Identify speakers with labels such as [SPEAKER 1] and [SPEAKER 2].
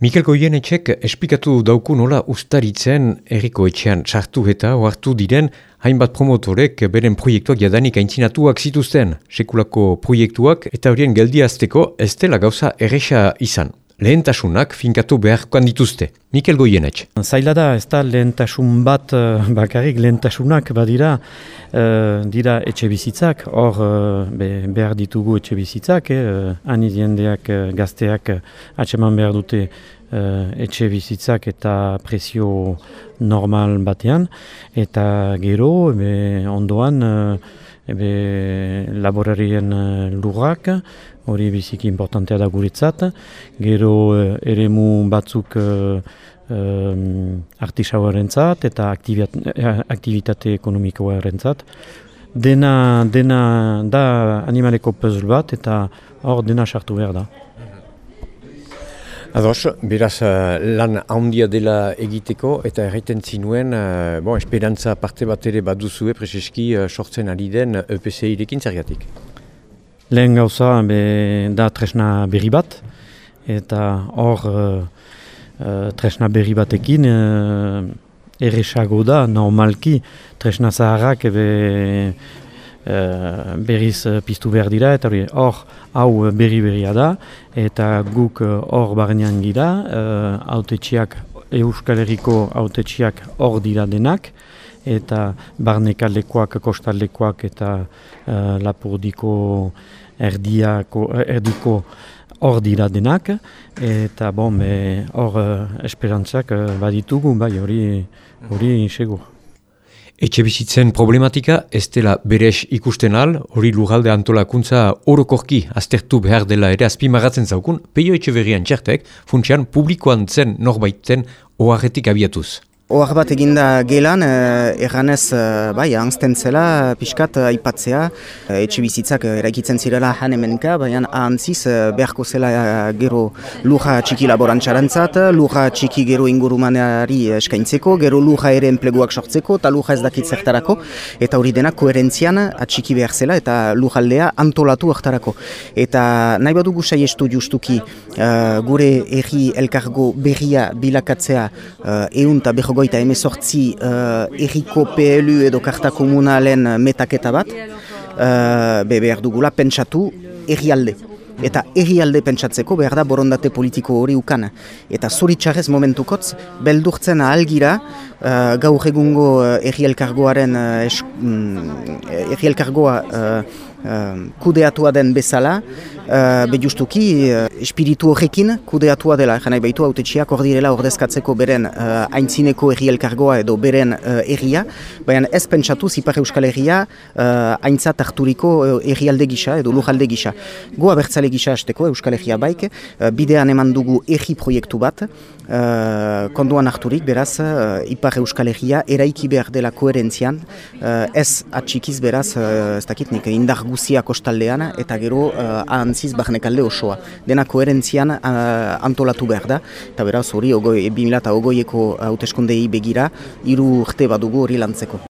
[SPEAKER 1] Mikel Goienetxek esplikatu dauku nola ustaritzen erriko etxean sartu eta ohartu diren hainbat promotorek beren proiektuak jadanik aintzinatuak zituzten. Sekulako proiektuak eta horien geldiazteko ez dela gauza erresa izan lehentasunak finkatu beharkoan dituzte. Mikel Goienetx.
[SPEAKER 2] Zaila da, ez da lehentasun bat uh, bakarrik lehentasunak badira uh, dira etxe bizitzak, hor uh, behar ditugu etxe bizitzak, eh, uh, uh, gazteak uh, atseman behar dute etxe bizitzak eta prezio normal batean, eta gero ondoan ebe laborarien eh, lurrak, hori biziki importantea da guretzat, gero eh, eremu batzuk um, artisauaren eta aktivitate ekonomikoaren zat. Dena, dena da animaleko puzzle bat eta hor dena sartu behar da.
[SPEAKER 1] Ados, beraz, uh, lan handia dela egiteko eta erraiten zinuen, uh, bon, esperantza parte bat ere bat duzue prezeski uh, sortzen ari den EPCI-rekin zergatik?
[SPEAKER 2] Lehen gauza be, da tresna berri bat, eta hor tresna berri batekin uh, erresago da, normalki, tresna zaharrak ebe, uh, berriz uh, piztu behar dira, eta hori hor hau uh, berri berria da, eta guk hor barnean gira, uh, autetxiak, Euskal Herriko autetxiak hor dira denak, eta barnekaldekoak, kostaldekoak eta uh, lapurdiko erdiako, erdiko hor dira denak, eta bon, hor uh, esperantzak baditugu, bai hori hori segur.
[SPEAKER 1] Etxe bizitzen problematika ez dela berex ikusten al, hori lugalde antolakuntza orokorki aztertu behar dela ere azpimagatzen zaukun, peio etxe berrian txertek, funtsian publikoan zen norbaiten oharretik abiatuz.
[SPEAKER 3] Ohar bat eginda gelan, eh, erranez, eh, bai, angsten zela, pixkat, eh, aipatzea, etxe bizitzak eraikitzen zirela han hemenka, baina ahantziz eh, beharko zela gero luja txiki laborantzarantzat, luja txiki gero ingurumaneari eskaintzeko, gero luja ere enpleguak sortzeko, eta luja ez dakit zertarako, eta hori dena koherentzian atxiki behar zela, eta lujaldea antolatu hartarako. Eta nahi badugu saiestu justuki eh, gure erri elkargo berria bilakatzea uh, eun eta goita emezortzi uh, erriko PLU edo karta komunalen metaketa bat, uh, be behar dugula pentsatu errialde. Eta errialde pentsatzeko behar da borondate politiko hori ukan. Eta zoritxarrez momentukotz, beldurtzen ahalgira uh, gaur egungo uh, errielkargoaren uh, errielkargoa uh, kudeatua den bezala, uh, be justuki uh, espiritu horrekin kudeatua dela, janai baitu autetxiak hor direla ordezkatzeko beren uh, aintzineko erri elkargoa edo beren uh, erria, baina ez pentsatu zipar euskal erria uh, aintzat harturiko erri alde gisa edo lujalde gisa. Goa bertzale gisa hasteko euskal erria baik, uh, bidean eman dugu erri proiektu bat, uh, konduan harturik beraz uh, ipar euskal erria eraiki behar dela koherentzian, uh, ez atxikiz beraz, uh, ez dakit nik, indar guzia kostaldean eta gero uh, ahantziz barnekalde osoa. Dena koherentzian uh, antolatu behar da, eta beraz hori 2008ko hauteskundei begira, hiru urte badugu hori lantzeko.